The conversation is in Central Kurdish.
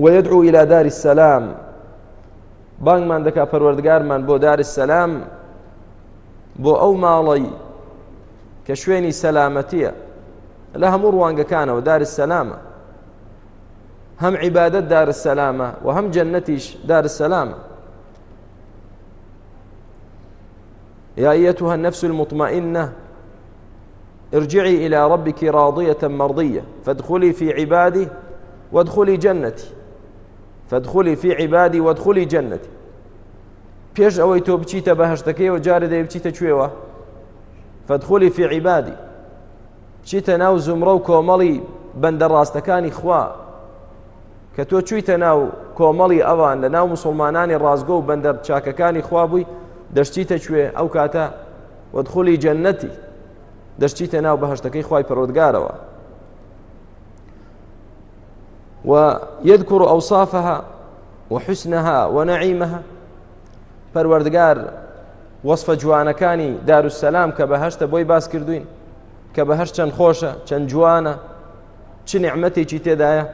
ويدعو إلى دار السلام بانگ من دكا پروردگار من بو دار السلام بو أو مالي كشويني سلامتية لها مروانگ كان ودار السلامة هم عبادة دار السلامة وهم جنتيش دار السلامة يا أيتها النفس المطمئنة ارجعي إلى ربك راضية مرضية فادخلي في عبادي وادخلي جنتي فدخلی فی عیبادی وەدخلی جەنەتی پێش ئەوەی تۆ بچیتە بە هەشتەکەیەوە جارە دەی بچیتە کوێوە فدخلی فی عیبادی بچیتە ناو زمرە و کۆمەڵی بەندە ڕاستەکانی خوا کە تۆ چویتە ناو کۆمەڵی ئەوان لە ناو مسلمانانی ڕازگە و بەندەر چاکەکانی خوابووی دەشتیتە کوێ ئەو کاتە وەدخلی جەنەتی دەشتیتە ناو بەهشتەکەی خوای پەرۆدگارەوە ويذكر أوصافها وحسنها ونعيمها پەروەردگار وەصفە جوانەکانی دارالسەسلام کە بەهشتە بۆی باس کردوین کە بە هەر چەند خۆشە چەند جوانە چ نعممەتێکی تێدایە